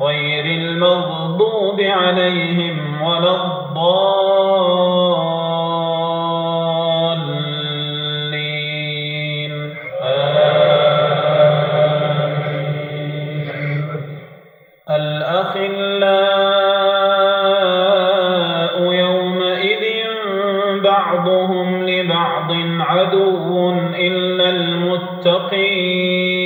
غير المغضوب عليهم ولا الضالين. الأخلاء يومئذ بعضهم لبعض عدو إلا المتقين.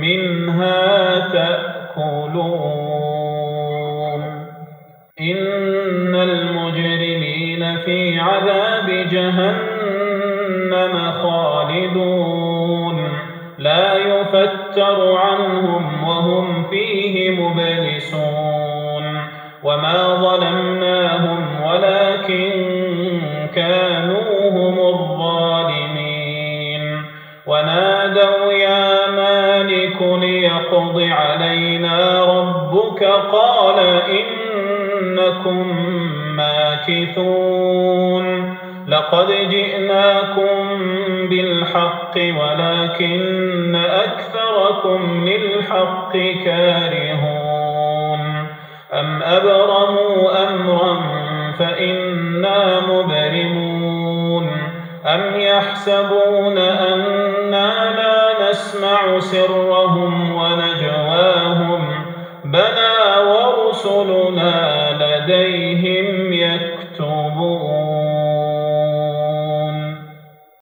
منها تأكلون. إن المجرمين في عذاب جهنم خالدون. لا يفتر عنهم وهم فيه مبلسون. وما ظلمناهم ولكن كانوا هم الظالمين. ونادوا يا مالك ليقض علينا ربك قال إنكم ماكثون لقد جئناكم بالحق ولكن أكثركم للحق كارهون أم أبرموا أمرا فإنا مبرمون أم يحسبون لا نسمع سرهم ونجواهم. بلى ورسلنا لديهم يكتبون.